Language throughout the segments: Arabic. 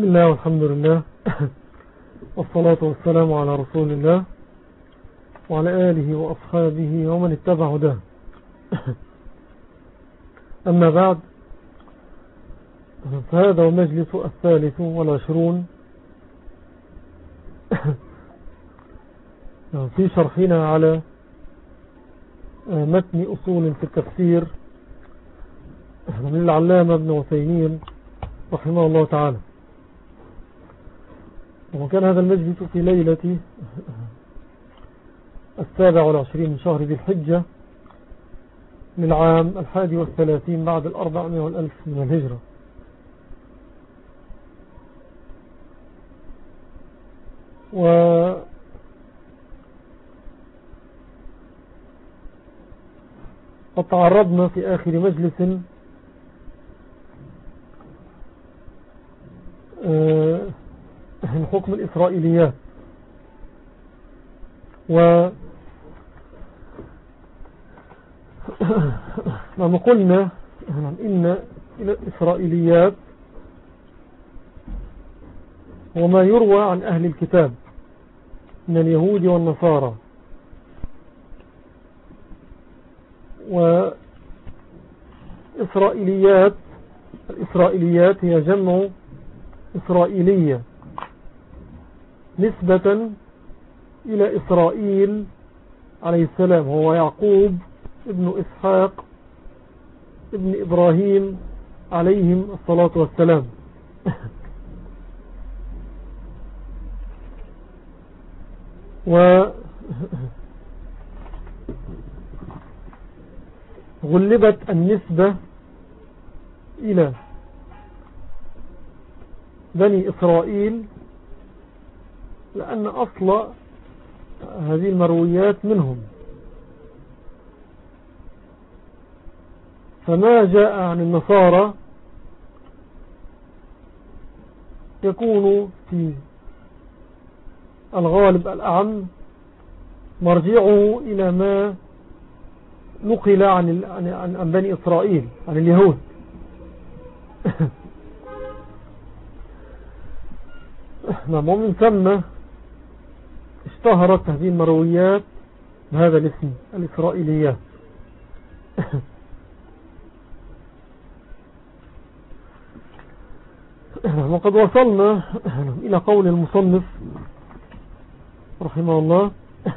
بسم الله والحمد لله. والصلاة والسلام على رسول الله وعلى آله وأصحابه ومن اتبع ده أما بعد فهذا المجلس الثالث والعشرون في شرحنا على متن أصول في التفسير من العلامة ابن وثيمين رحمه الله تعالى. وكان هذا المجلس في ليلة السابع والعشرين من شهر ذي الحجة للعام الحادي والثلاثين بعد الأربعمائة والألف من الهجرة. و تعرضنا في آخر مجلس من حكم الإسرائيليات. و ما قلنا إن الإسرائيليات وما يروى عن أهل الكتاب من اليهود والنصارى. وإسرائيليات الإسرائيليات هي جمع إسرائيلية. نسبة إلى إسرائيل عليه السلام هو يعقوب ابن إسحاق ابن إبراهيم عليهم الصلاة والسلام. و غلبت النسبة إلى بني إسرائيل لأن أصل هذه المرويات منهم. فما جاء عن النصارى يكون في الغالب الأعم مرجعه إلى ما نقل عن, عن, عن بني إسرائيل عن اليهود. نعم ومن ثم اشتهرت هذه المرويات بهذا الاسم الإسرائيليات وقد وصلنا إلى قول المصنف رحمه الله.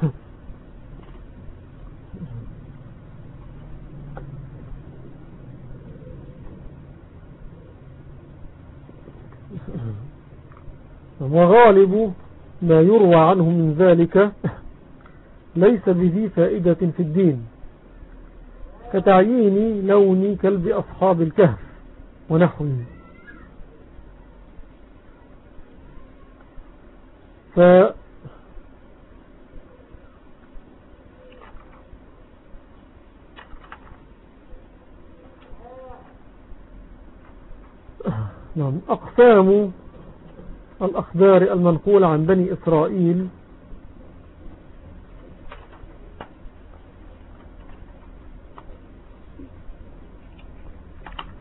وغالب ما يروى عنه من ذلك ليس بذي فائدة في الدين. كتعيين لون كلب أصحاب الكهف ونحوه. ف نعم أقسام الأخبار المنقولة عن بني إسرائيل.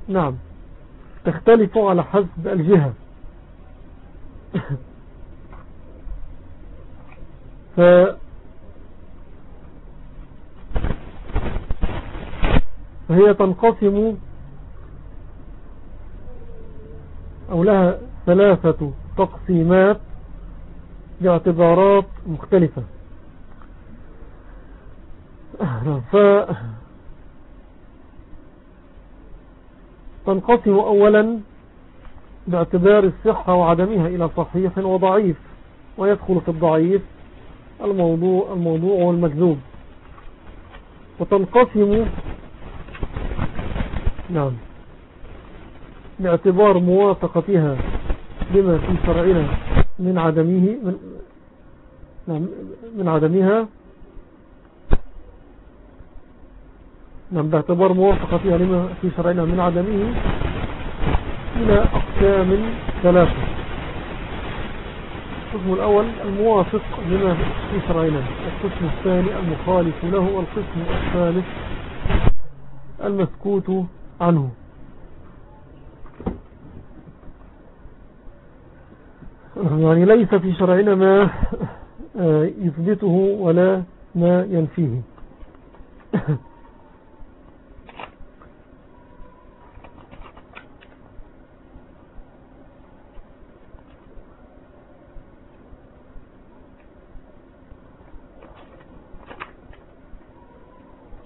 نعم تختلف على حسب الجهة. ف فهي تنقسم أو لها ثلاثة تقسيمات باعتبارات مختلفة. ف تنقسم أولا باعتبار الصحة وعدمها إلى صحيح وضعيف ويدخل في الضعيف الموضوع, الموضوع والمكذوب وتنقسم نعم باعتبار موافقتها لما في شرعنا من عدمه من, نعم من عدمها. نعم باعتبار موافقتها لما في شرعنا من عدمه إلى أقسام ثلاثة. القسم الأول الموافق لما في شرعنا القسم الثاني المخالف له والقسم الثالث المسكوت عنه. يعني ليس في شرعنا ما آه، يثبته ولا ما ينفيه.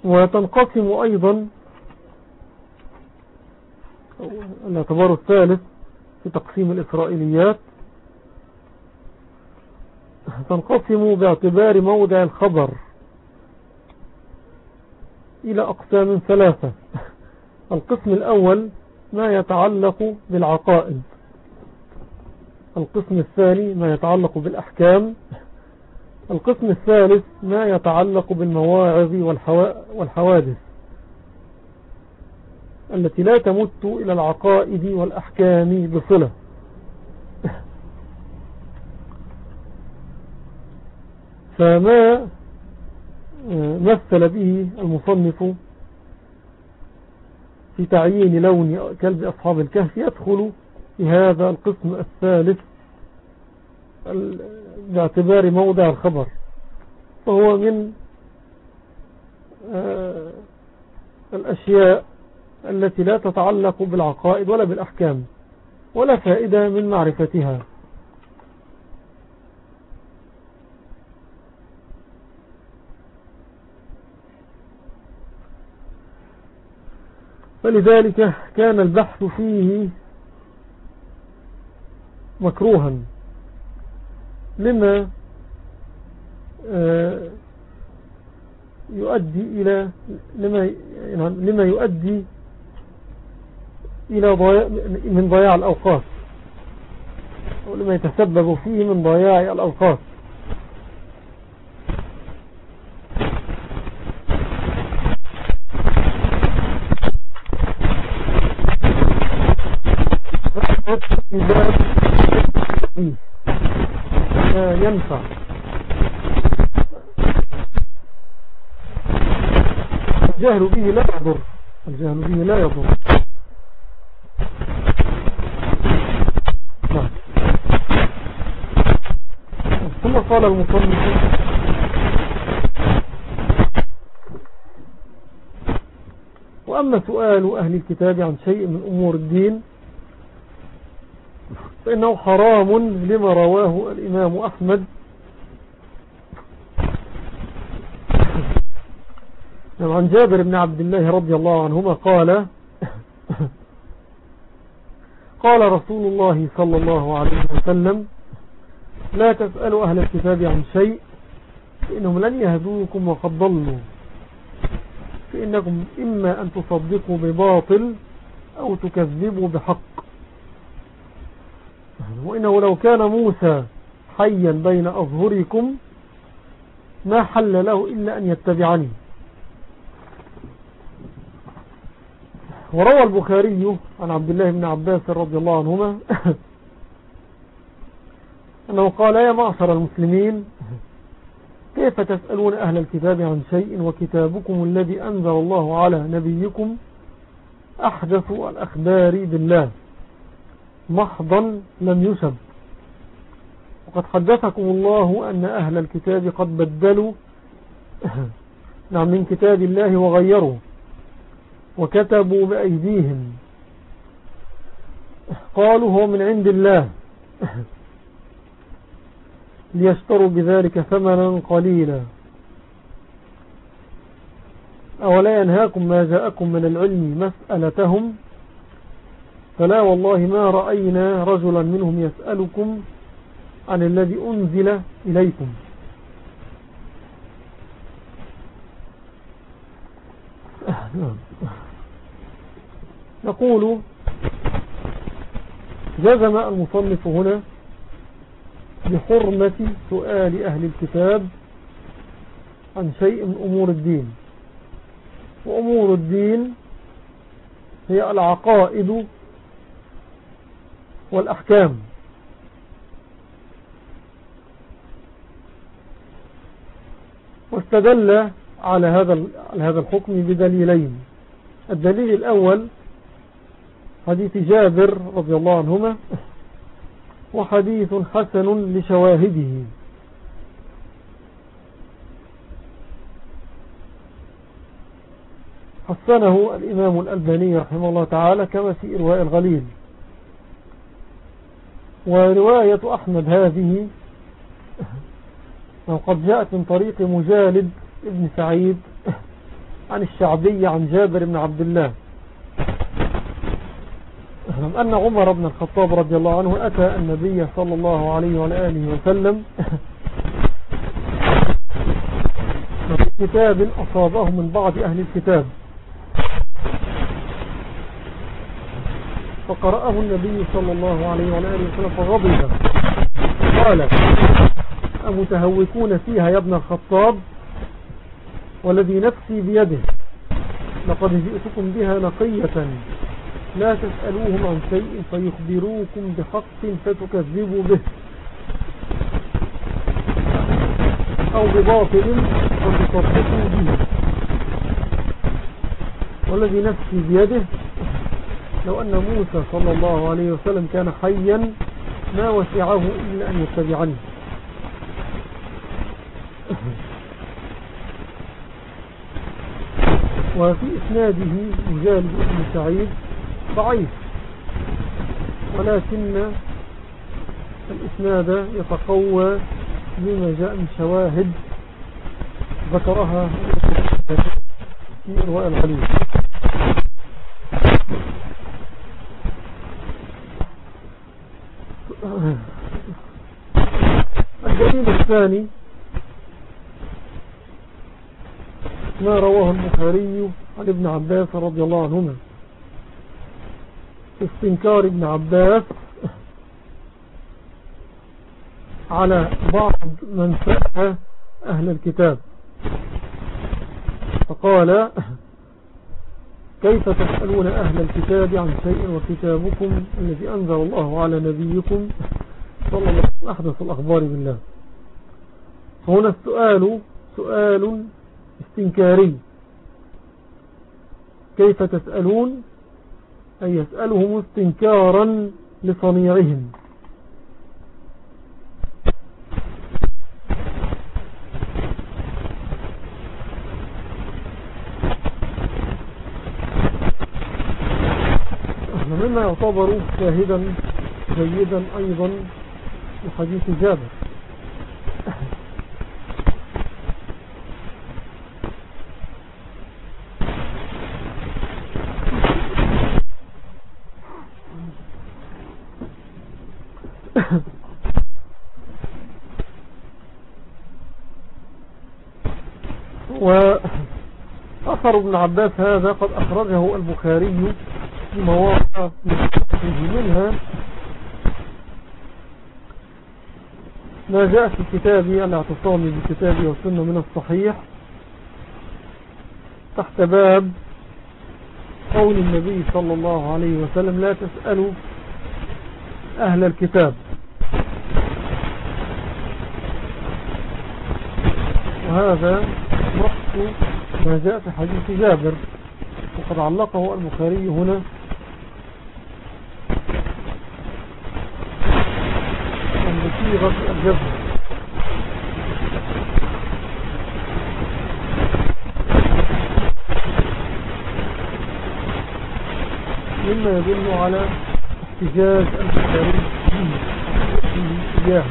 وتنقسم أيضا الأعتبار الثالث في تقسيم الإسرائيليات تنقسم باعتبار موضع الخبر إلى أقسام ثلاثة. القسم الأول ما يتعلق بالعقائد. القسم الثاني ما يتعلق بالأحكام. القسم الثالث ما يتعلق بالمواعظ والحوادث التي لا تمت إلى العقائد والأحكام بصلة. فما مثل به المصنف في تعيين لون كلب أصحاب الكهف يدخل في هذا القسم الثالث باعتبار موضع الخبر. فهو من آه، الأشياء التي لا تتعلق بالعقائد ولا بالأحكام ولا فائدة من معرفتها. فلذلك كان البحث فيه مكروها لما آه، يؤدي إلى لما, يعني لما يؤدي إلى ضياع من ضياع الأوقات ولما يتسبب فيه من ضياع الأوقات. ينفع. الجهل به لا يضر. الجهل به لا يضر. نعم. ثم قال المصنف وأما سؤال أهل الكتاب عن شيء من أمور الدين فإنه حرام لما رواه الإمام أحمد. نعم، عن جابر بن عبد الله رضي الله عنهما قال قال رسول الله صلى الله عليه وسلم لا تسألوا أهل الكتاب عن شيء فإنهم لن يهدوكم وقد ضلوا. فإنكم إما أن تصدقوا بباطل أو تكذبوا بحق. وإنه لو كان موسى حيا بين أظهركم ما حل له إلا أن يتبعني. وروى البخاري عن عبد الله بن عباس رضي الله عنهما أنه قال يا معشر المسلمين كيف تسألون أهل الكتاب عن شيء وكتابكم الذي أنزل الله على نبيكم أحدث الأخبار بالله؟ محضا لم يسب. وقد حدثكم الله أن أهل الكتاب قد بدلوا نعم من كتاب الله وغيروا وكتبوا بأيديهم. قالوا هو من عند الله. ليشتروا بذلك ثمنا قليلا. أولا ينهاكم ما جاءكم من العلم مسألتهم فلا والله ما رأينا رجلا منهم يسألكم عن الذي أنزل إليكم. نقول جزم المصنف هنا بحرمة سؤال أهل الكتاب عن شيء من أمور الدين. وأمور الدين هي العقائد والأحكام. واستدل على هذا على هذا الحكم بدليلين. الدليل الأول حديث جابر رضي الله عنهما وحديث حسن لشواهده. حسنه الإمام الألباني رحمه الله تعالى كما في إرواء الغليل. ورواية أحمد هذه وقد جاءت من طريق مجالد ابن سعيد عن الشعبي عن جابر بن عبد الله. أن عمر بن الخطاب رضي الله عنه أتى النبي صلى الله عليه وآله وسلم كتاب أصابه من بعض أهل الكتاب. فقرأه النبي صلى الله عليه وآله وسلم فغضب. قال أمتهوكون فيها يا ابن الخطاب؟ والذي نفسي بيده. لقد جئتكم بها نقية. لا تسألوهم عن شيء فيخبروكم بحق فتكذبوا به. أو بباطل فتصدقوا به. والذي نفسي بيده لو أن موسى صلى الله عليه وسلم كان حيا ما وسعه إلا أن يتبعني. وفي إسناده مجالد بن سعيد ضعيف ولكن الإسناد يتقوى بما جاء من شواهد ذكرها في إرواء الغليل الدليل الثاني ما رواه البخاري عن ابن عباس رضي الله عنهما. استنكار ابن عباس على بعض من سأل أهل الكتاب. فقال كيف تسألون أهل الكتاب عن شيء وكتابكم الذي أنزل الله على نبيكم صلى الله عليه وسلم؟ أحدث الأخبار بالله. هنا السؤال سؤال استنكاري. كيف تسألون؟ أن يسألهم استنكارا لصنيعهم. مما يعتبر شاهدا جيدا أيضا لحديث جابر. وأثر ابن عباس هذا قد أخرجه البخاري في مواقع منها. ما جاء في كتابي الاعتصام بالكتاب والسنة من الصحيح تحت باب قول النبي صلى الله عليه وسلم لا تسألوا أهل الكتاب. وهذا نص ما جاء في حديث جابر وقد علقه البخاري هنا. بصيغة الجزم مما يدل على احتجاج البخاري فيه إياه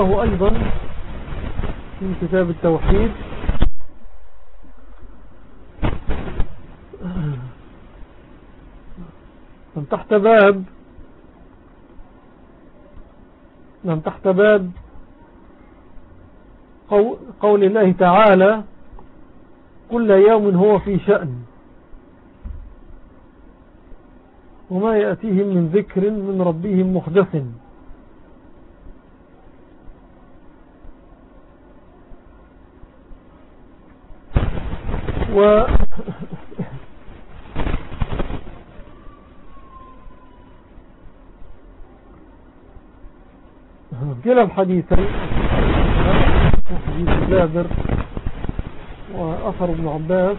وأورده أيضا في كتاب التوحيد. من تحت باب من تحت باب قول الله تعالى كل يوم هو في شأن. وما يأتيهم من ذكر من ربهم محدث. و كلا الحديثين حديث جابر وأثر ابن عباس.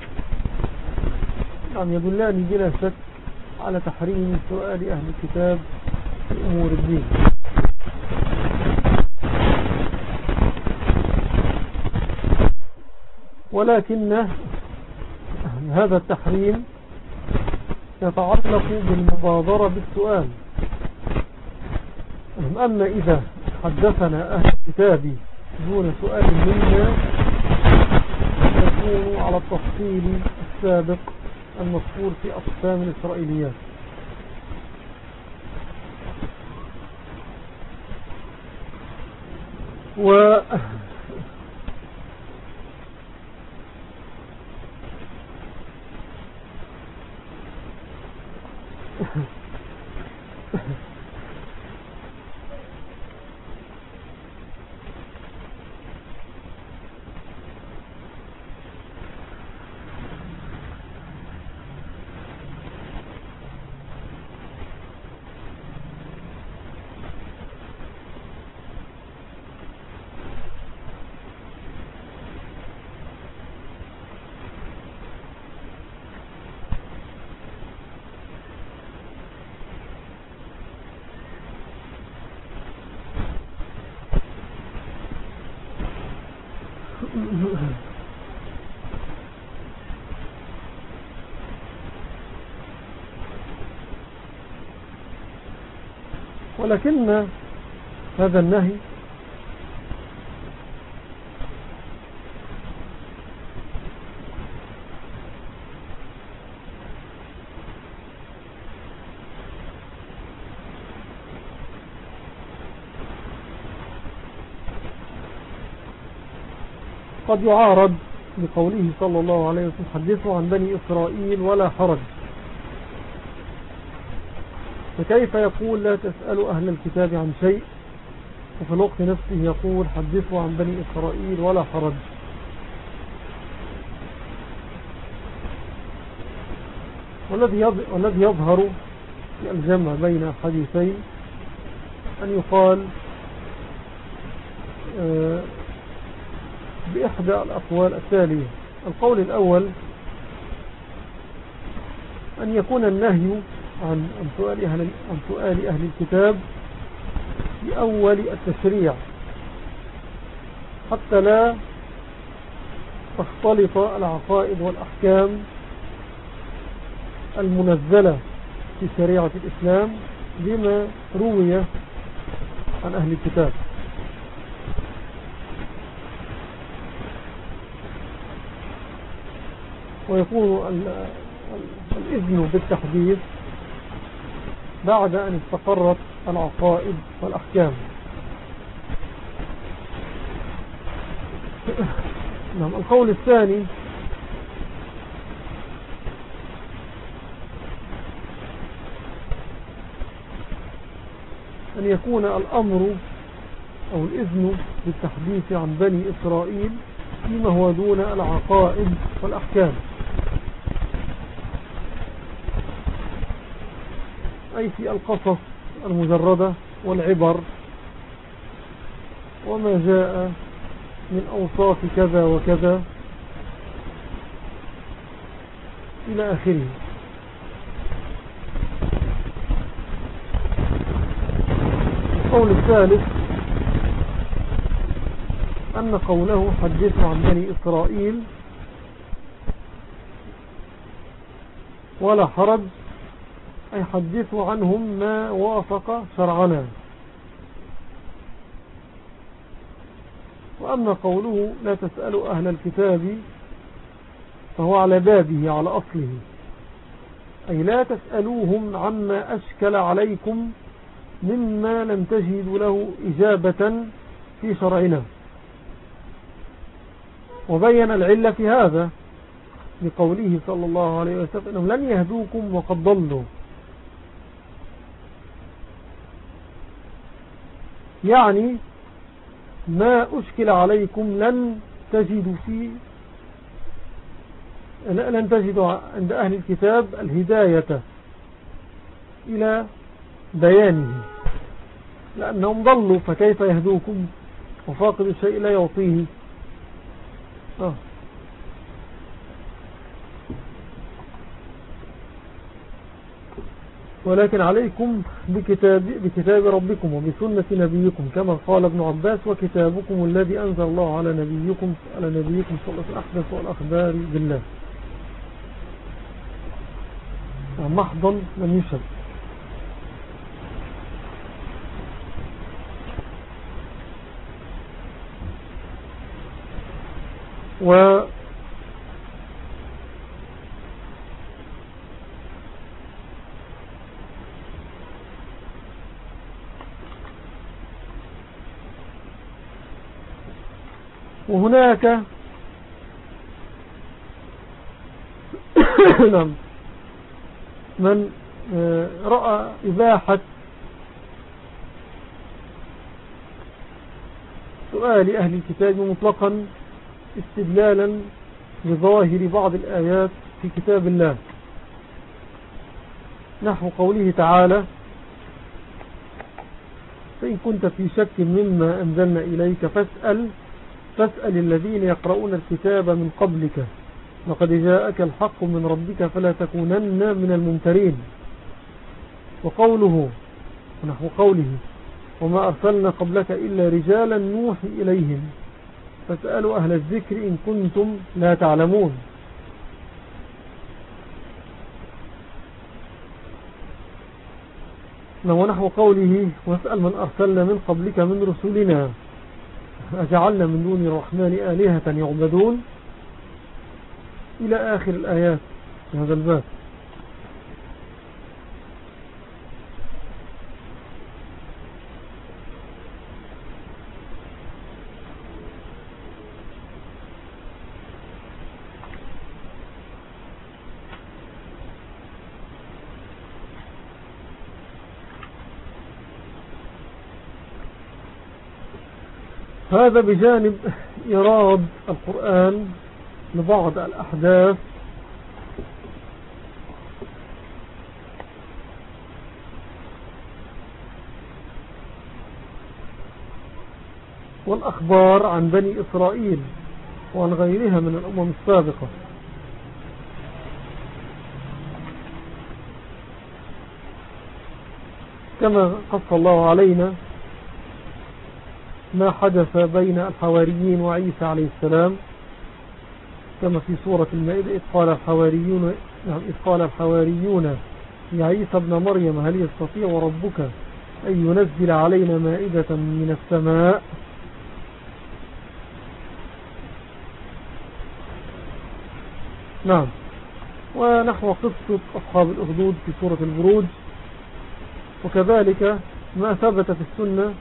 نعم يدلان بلا شك على تحريم سؤال أهل الكتاب في أمور الدين. ولكن هذا التحريم يتعلق بالمبادرة بالسؤال. أما إذا حدثنا أهل الكتاب دون سؤال منا يكون على التفصيل السابق المذكور في أقسام الإسرائيليات. و ولكن هذا النهي قد يعارض بقوله صلى الله عليه وسلم حدثوا عن بني إسرائيل ولا حرج. فكيف يقول لا تسألوا أهل الكتاب عن شيء؟ وفي الوقت نفسه يقول حدثوا عن بني إسرائيل ولا حرج والذي يظهر في الجمع بين حديثين أن يقال آه، بإحدى الأقوال التالية. القول الأول أن يكون النهي عن عن سؤال أهل عن سؤال أهل الكتاب في أول التشريع. حتى لا تختلط العقائد والأحكام المنزلة في شريعة الإسلام بما روي عن أهل الكتاب. ويكون الإذن بالتحديث بعد أن استقرت العقائد والأحكام. نعم القول الثاني أن يكون الأمر أو الإذن بالتحديث عن بني إسرائيل فيما هو دون العقائد والأحكام. في القصص المجردة والعبر وما جاء من أوصاف كذا وكذا إلى آخره. القول الثالث أن قوله حدث عن بني إسرائيل ولا حرج أي حدثوا عنهم ما وافق شرعنا. وأما قوله لا تسألوا أهل الكتاب فهو على بابه على أصله. أي لا تسألوهم عما أشكل عليكم مما لم تجدوا له إجابة في شرعنا. وبين العلة في هذا بقوله صلى الله عليه وسلم إنهم لن يهدوكم وقد ضلوا. يعني ما أشكل عليكم لن تجدوا فيه لن تجدوا عند أهل الكتاب الهداية إلى بيانه لأنهم ضلوا فكيف يهدوكم وفاقد الشيء لا يعطيه آه. ولكن عليكم بكتاب, بكتاب ربكم وبسنة نبيكم كما قال ابن عباس وكتابكم الذي أنزل الله على نبيكم على نبيكم صلى الله عليه الأحدث والأخبار بالله. محضا لم يشد و وهناك نعم. من آه، رأى إباحة سؤال أهل الكتاب مطلقا استدلالا بظاهر بعض الآيات في كتاب الله. نحو قوله تعالى فإن كنت في شك مما أنزلنا إليك فاسأل فاسأل الذين يقرؤون الكتاب من قبلك. لقد جاءك الحق من ربك فلا تكونن من الممترين. وقوله ونحو قوله وما أرسلنا قبلك إلا رجالا نوحي إليهم. فاسألوا أهل الذكر إن كنتم لا تعلمون. ونحو قوله واسأل من أرسلنا من قبلك من رسولنا أجعلنا من دون الرحمن آلهة يعبدون. إلى آخر الآيات في هذا الباب. هذا بجانب إيراد القرآن لبعض الأحداث. والأخبار عن بني إسرائيل وعن غيرها من الأمم السابقة. كما قص الله علينا ما حدث بين الحواريين وعيسى عليه السلام كما في سورة المائدة إذ قال الحواريون نعم إذ قال الحواريون يا عيسى ابن مريم هل يستطيع ربك أن ينزل علينا مائدة من السماء؟ نعم. ونحو قصة أصحاب الأخدود في سورة البروج وكذلك ما ثبت في السنة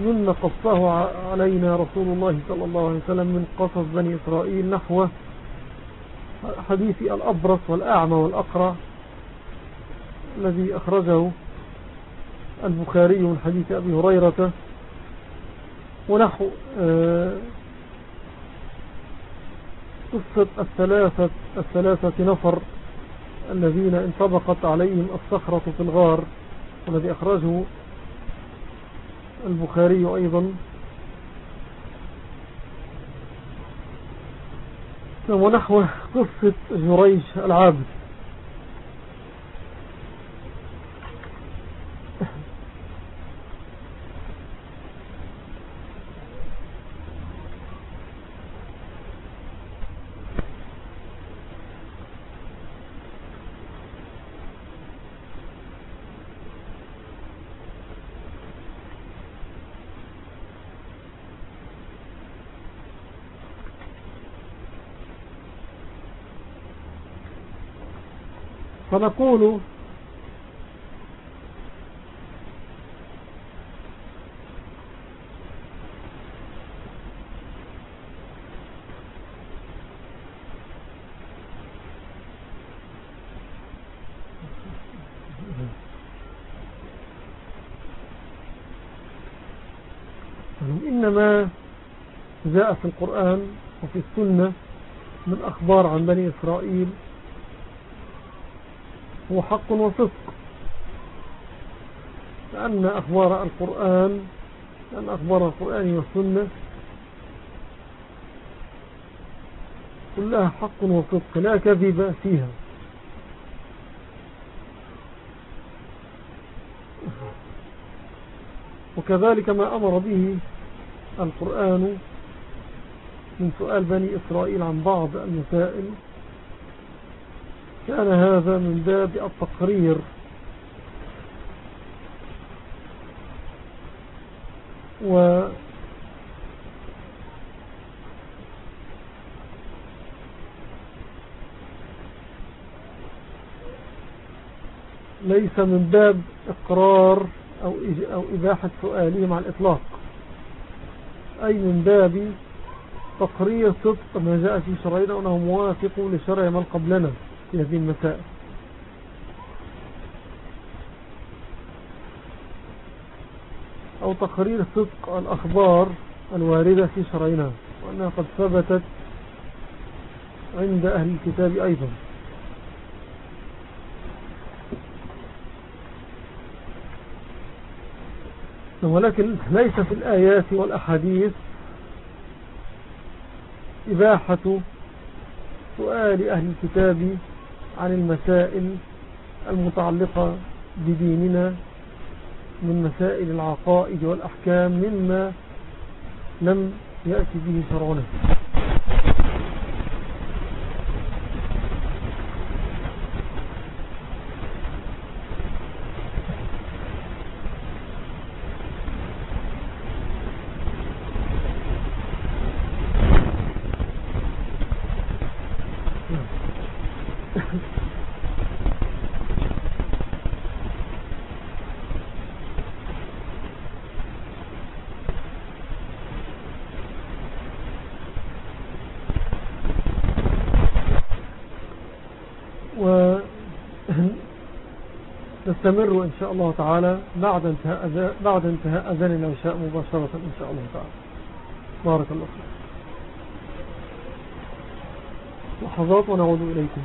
مما قصه علينا رسول الله صلى الله عليه وسلم من قصص بني إسرائيل نحو حديث الأبرص والأعمى والأقرع الذي أخرجه البخاري من حديث أبي هريرة. ونحو آه، قصة الثلاثة, الثلاثة نفر الذين انطبقت عليهم الصخرة في الغار والذي أخرجه البخاري أيضا. ونحو قصة جريش العابد. فنقول إنما جاء في القرآن وفي السنة من أخبار عن بني إسرائيل هو حق وصدق. لأن أخبار القرآن لأن أخبار القرآن والسنة كلها حق وصدق لا كذب فيها. وكذلك ما أمر به القرآن من سؤال بني إسرائيل عن بعض المسائل كان هذا من باب التقرير. و ليس من باب إقرار أو, أو إباحة سؤالهم على الإطلاق. أي من باب تقرير صدق ما جاء في شرعنا وأنه موافق لشرع من قبلنا. في هذه المسائل أو تقرير صدق الأخبار الواردة في شرعنا وأنها قد ثبتت عند أهل الكتاب أيضا. ولكن ليس في الآيات والأحاديث إباحة سؤال أهل الكتاب عن المسائل المتعلقة بديننا من مسائل العقائد والأحكام مما لم يأتي به شرعنا. نستمر إن شاء الله تعالى بعد انتهاء بعد انتهاء أذان العشاء مباشرة إن شاء الله تعالى. بارك الله فيك. لحظات ونعود إليكم.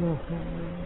No.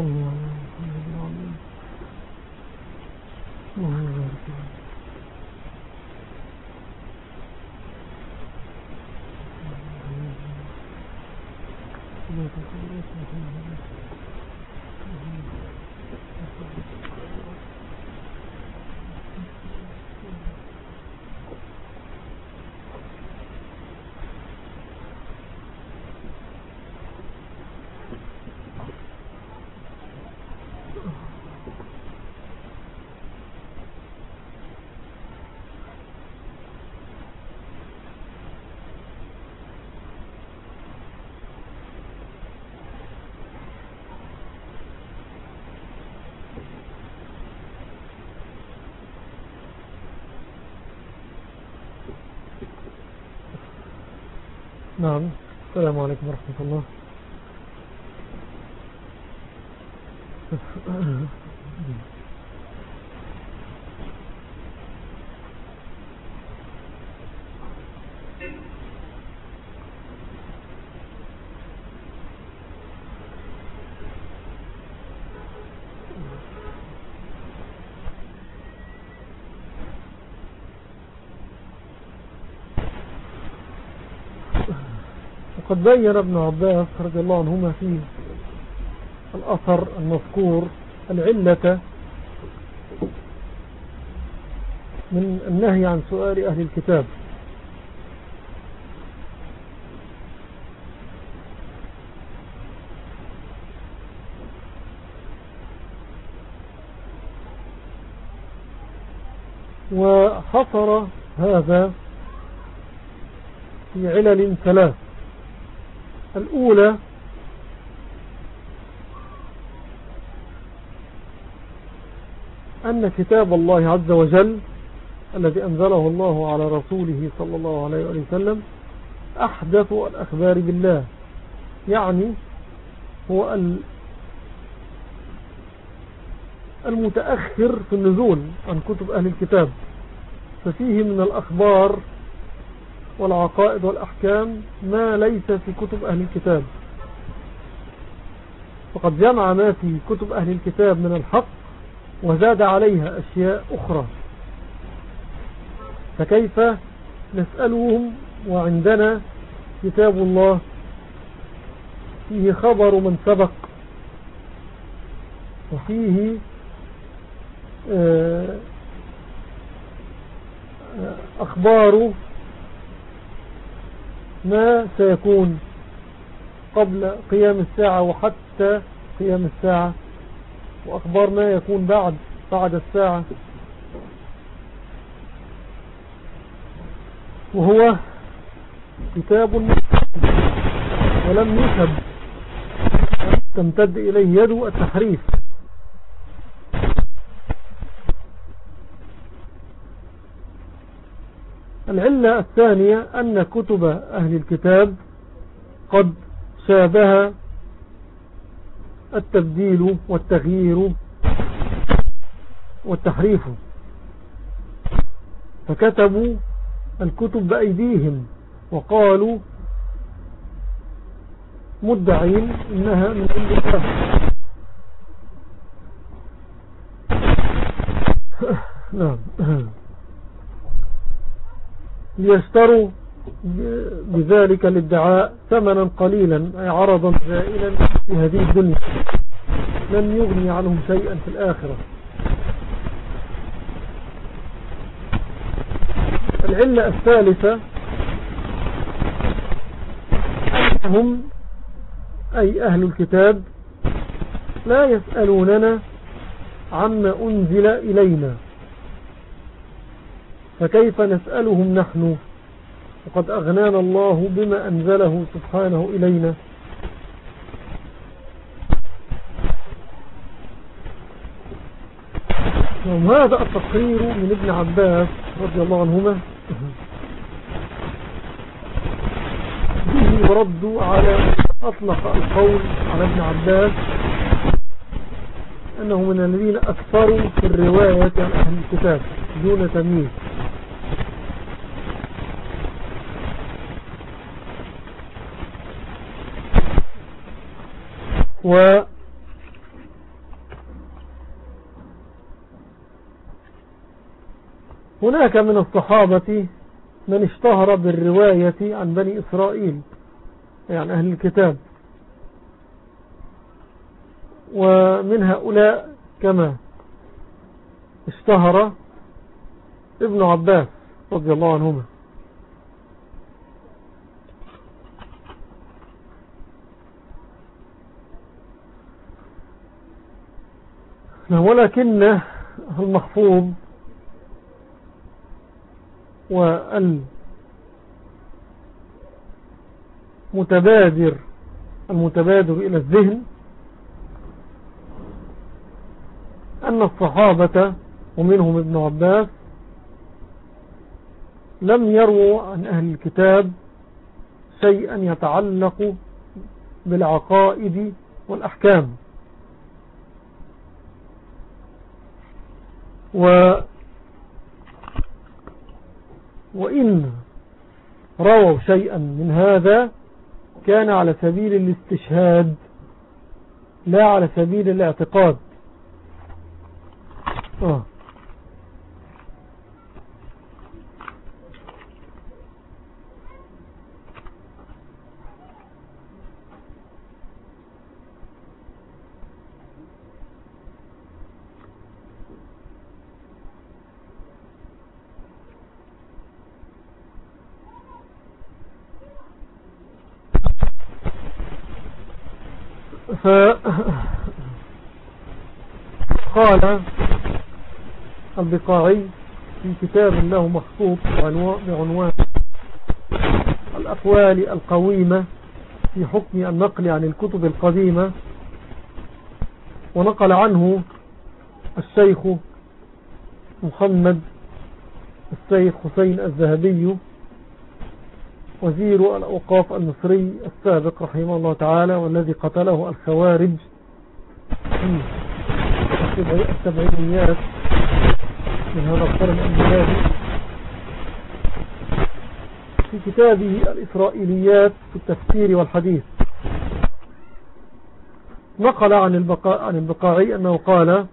continue نعم السلام عليكم ورحمة الله وقد بين ابن عباس رضي الله عنهما في الأثر المذكور العلة من النهي عن سؤال أهل الكتاب. وحصر هذا في علل ثلاث. الأولى أن كتاب الله عز وجل الذي أنزله الله على رسوله صلى الله عليه وسلم أحدث الأخبار بالله. يعني هو المتأخر في النزول عن كتب أهل الكتاب. ففيه من الأخبار والعقائد والأحكام ما ليس في كتب أهل الكتاب. فقد جمع ما في كتب أهل الكتاب من الحق وزاد عليها أشياء أخرى. فكيف نسألهم وعندنا كتاب الله فيه خبر من سبق وفيه آه، آه، أخبار ما سيكون قبل قيام الساعة وحتى قيام الساعة؟ وأخبار ما يكون بعد بعد الساعة؟ وهو كتاب ولم يشهد تمتد إليه يد التحريف. العلة الثانية أن كتب أهل الكتاب قد شابه التبديل والتغيير والتحريف. فكتبوا الكتب بأيديهم وقالوا مدعين إنها من عند الله. نعم. ليشتروا بذلك الادعاء ثمنا قليلا أي عرضا زائلا في هذه الدنيا. لن يغني عنهم شيئا في الآخرة. العلة الثالثة أنهم أي أهل الكتاب لا يسألوننا عما أنزل إلينا. فكيف نسألهم نحن؟ وقد أغنانا الله بما أنزله سبحانه إلينا. وهذا التقرير من ابن عباس رضي الله عنهما. به يرد على أطلق القول على ابن عباس أنه من الذين أكثروا في الرواية عن أهل الكتاب دون تمييز. و هناك من الصحابة من اشتهر بالرواية عن بني إسرائيل يعني أهل الكتاب. ومن هؤلاء كما اشتهر ابن عباس رضي الله عنهما. ولكن المحفوظ والمتبادر المتبادر إلى الذهن أن الصحابة ومنهم ابن عباس لم يروا عن أهل الكتاب شيئا يتعلق بالعقائد والأحكام. و وإن رووا شيئا من هذا كان على سبيل الاستشهاد لا على سبيل الاعتقاد آه. فقال البقاعي في كتاب له مخطوط بعنوان الأقوال القويمة في حكم النقل عن الكتب القديمة ونقل عنه الشيخ محمد الشيخ حسين الذهبي وزير الأوقاف المصري السابق رحمه الله تعالى والذي قتله الخوارج. في السبعينيات من هذا القرن الميلادي في كتابه الإسرائيليات في التفسير والحديث. نقل عن البقاعي أنه قال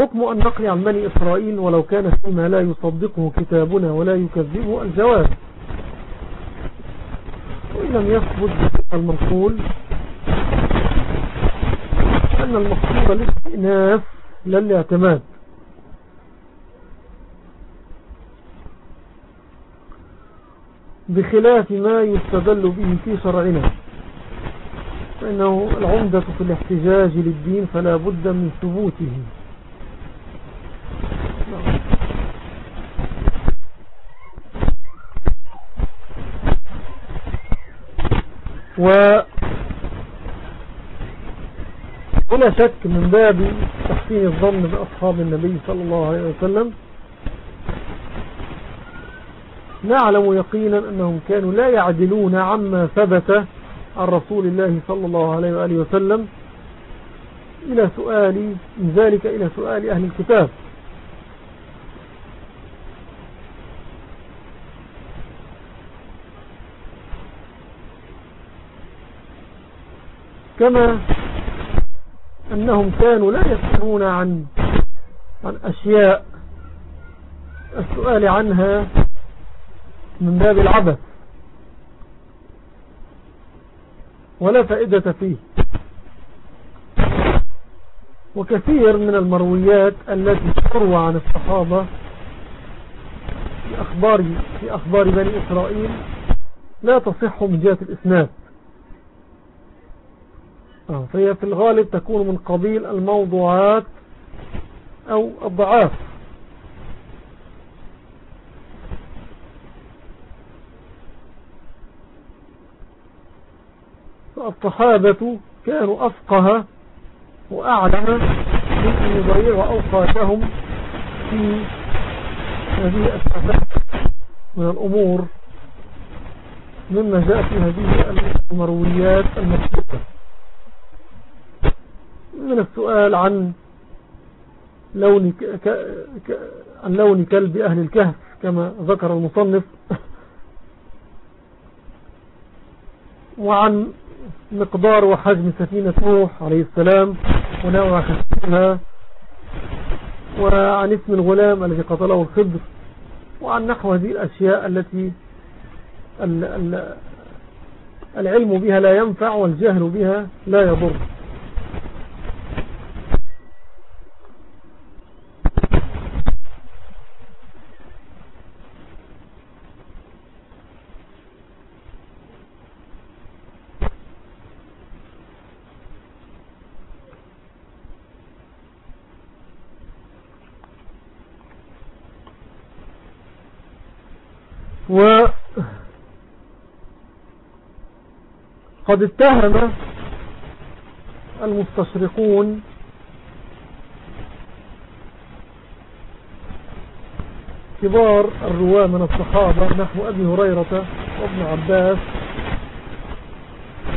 حكم النقل عن بني إسرائيل ولو كان فيما لا يصدقه كتابنا ولا يكذبه الجواب. وإن لم يثبت المنقول أن المقصود الاستئناف للاعتماد. بخلاف ما يستدل به في شرعنا. فإنه العمدة في الاحتجاج للدين فلا بد من ثبوته. و ولا شك من باب تحسين الظن بأصحاب النبي صلى الله عليه وسلم. نعلم يقينا أنهم كانوا لا يعدلون عما ثبت عن رسول الله صلى الله عليه وآله وسلم. إلى سؤال من ذلك إلى سؤال أهل الكتاب. كما أنهم كانوا لا يسألون عن عن أشياء السؤال عنها من باب العبث ولا فائدة فيه. وكثير من المرويات التي تروى عن الصحابة أخبار في أخبار بني إسرائيل لا تصح من جهة الإسناد. فهي في الغالب تكون من قبيل الموضوعات أو الضعاف. فالصحابة كانوا أفقه وأعلم من أن يضيعوا أوقاتهم في هذه الأسفات من الأمور مما جاء في هذه المرويات المكتوبة من السؤال عن لون ك... ك... عن لون كلب أهل الكهف كما ذكر المصنف. وعن مقدار وحجم سفينة نوح عليه السلام ونوع خسفها وعن اسم الغلام الذي قتله الخضر وعن نحو هذه الأشياء التي العلم بها لا ينفع والجهل بها لا يضر و قد اتهم المستشرقون كبار الرواة من الصحابة نحو أبي هريرة وابن عباس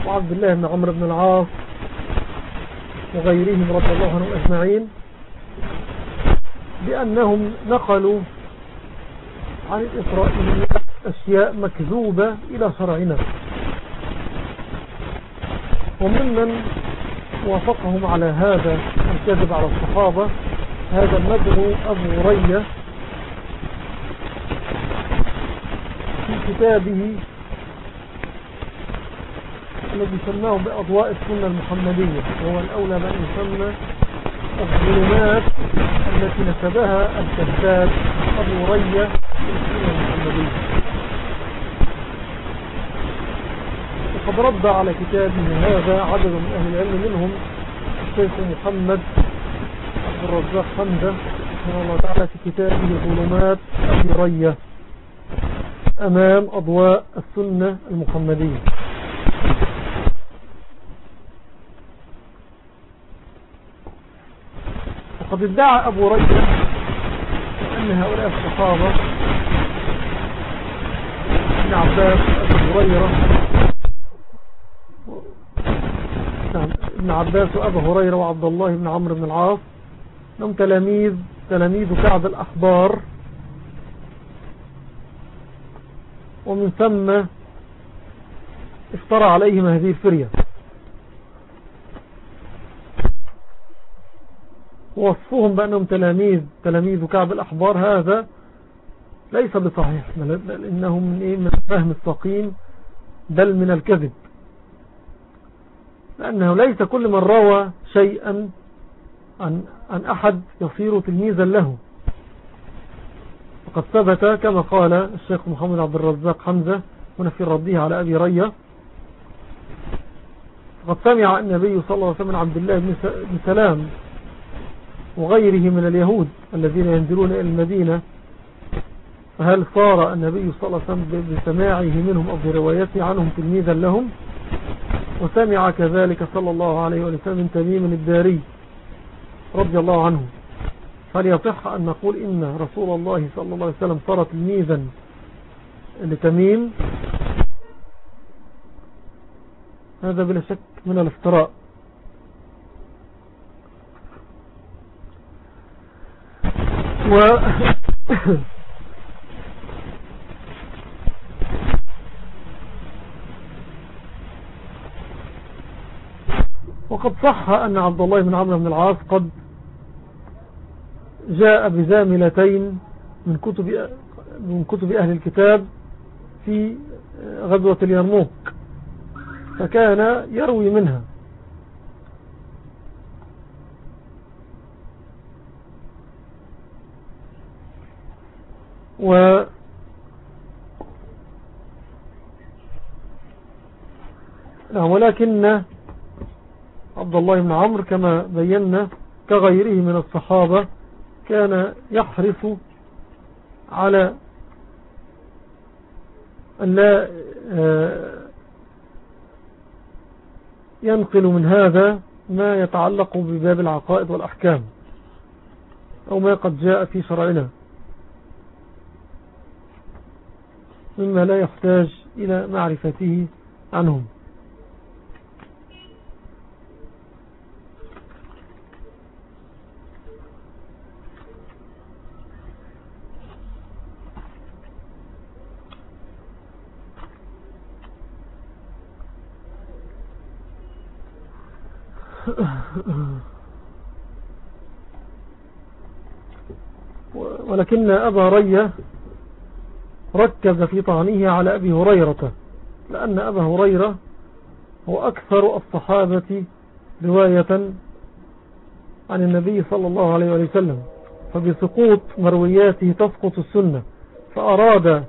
وعبد الله بن عمرو بن العاص وغيرهم رضي الله عنهم أجمعين بأنهم نقلوا عن الإسرائيليات أشياء مكذوبة إلى شرعنا. وممن وافقهم على هذا الكذب على الصحابة هذا المدعو أبو رية في كتابه الذي سماه بأضواء السنة المحمدية وهو الأولى من يسمى الظلمات التي نسبها الكذاب أبو رية السنة المحمدية. وقد رد على كتابه هذا عدد من أهل العلم منهم الشيخ محمد عبد الرزاق حمدة رحمه الله تعالى في كتابه ظلمات أبي رية أمام أضواء السنة المحمدية. وقد ادعى أبو رية أن هؤلاء الصحابة ابن عباس أبو هريرة نعم ابن عباس وأبا هريرة وعبد الله بن عمرو بن العاص هم تلاميذ تلاميذ كعب الأحبار ومن ثم افترى عليهم هذه الفرية. ووصفهم بأنهم تلاميذ تلاميذ كعب الأحبار هذا ليس بصحيح لأنهم من, إيه؟ الفهم السقيم بل من الكذب. لأنه ليس كل من روى شيئا عن, عن أحد يصير تلميذا له. وقد ثبت كما قال الشيخ محمد عبد الرزاق حمزة هنا في رده على أبي ريا وقد سمع النبي صلى الله عليه وسلم عبد الله بن سلام وغيره من اليهود الذين ينزلون إلى المدينة. فهل صار النبي صلى الله عليه وسلم بسماعه منهم أو بروايته عنهم تلميذا لهم؟ وسمع كذلك صلى الله عليه وسلم من تميم الداري رضي الله عنه. هل يصح أن نقول إن رسول الله صلى الله عليه وسلم صار تلميذا لتميم. هذا بلا شك من الافتراء. و وقد صح أن عبد الله بن عمرو بن العاص قد جاء بزاملتين من كتب, من كتب أهل الكتاب في غزوة اليرموك فكان يروي منها. و نعم، ولكن عبد الله بن عمرو كما بينا كغيره من الصحابة كان يحرص على أن لا آه، ينقل من هذا ما يتعلق بباب العقائد والأحكام أو ما قد جاء في شرعنا. مما لا يحتاج إلى معرفته عنهم. ولكن أبا رية ركز في طعنه على أبي هريرة لأن أبا هريرة هو أكثر الصحابة رواية عن النبي صلى الله عليه وسلم فبسقوط مروياته تسقط السنة فأراد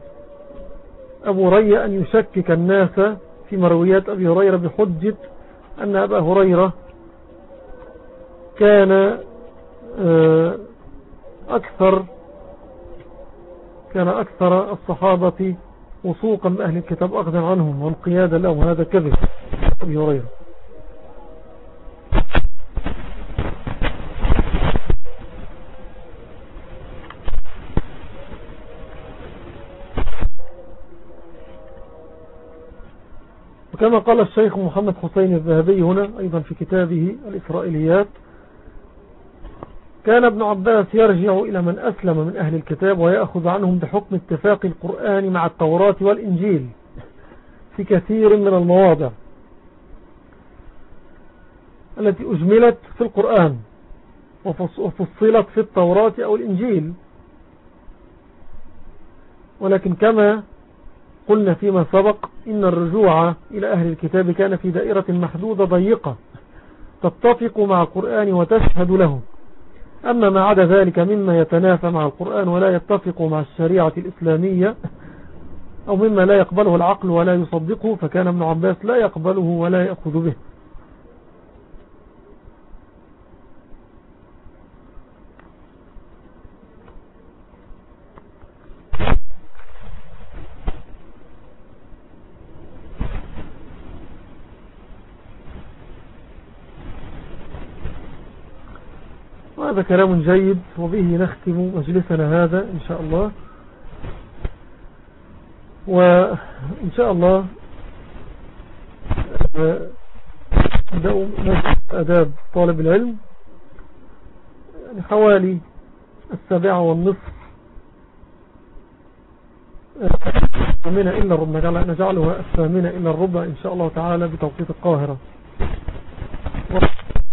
أبو رية أن يشكك الناس في مرويات أبي هريرة بحجة أن أبا هريرة كان آه، أكثر كان أكثر الصحابة وسوقا بأهل الكتاب أخذا عنهم وانقيادا لهم هذا كذب. أبي هريرة. وكما قال الشيخ محمد حسين الذهبي هنا أيضا في كتابه الإسرائيليات كان ابن عباس يرجع إلى من أسلم من أهل الكتاب ويأخذ عنهم بحكم اتفاق القرآن مع التوراة والإنجيل في كثير من المواضع التي أجملت في القرآن وفصلت في التوراة أو الإنجيل. ولكن كما قلنا فيما سبق إن الرجوع إلى أهل الكتاب كان في دائرة محدودة ضيقة تتفق مع القرآن وتشهد له. أما ما عدا ذلك مما يتنافى مع القرآن ولا يتفق مع الشريعة الإسلامية أو مما لا يقبله العقل ولا يصدقه فكان ابن عباس لا يقبله ولا يأخذ به. هذا كلام جيد وبه نختم مجلسنا هذا إن شاء الله. وإن شاء الله نبدأ أداب طالب العلم. يعني حوالي السابعة والنصف. الثامنة إلا الربع نجعلها الثامنة إلا الربع إن شاء الله تعالى بتوقيت القاهرة.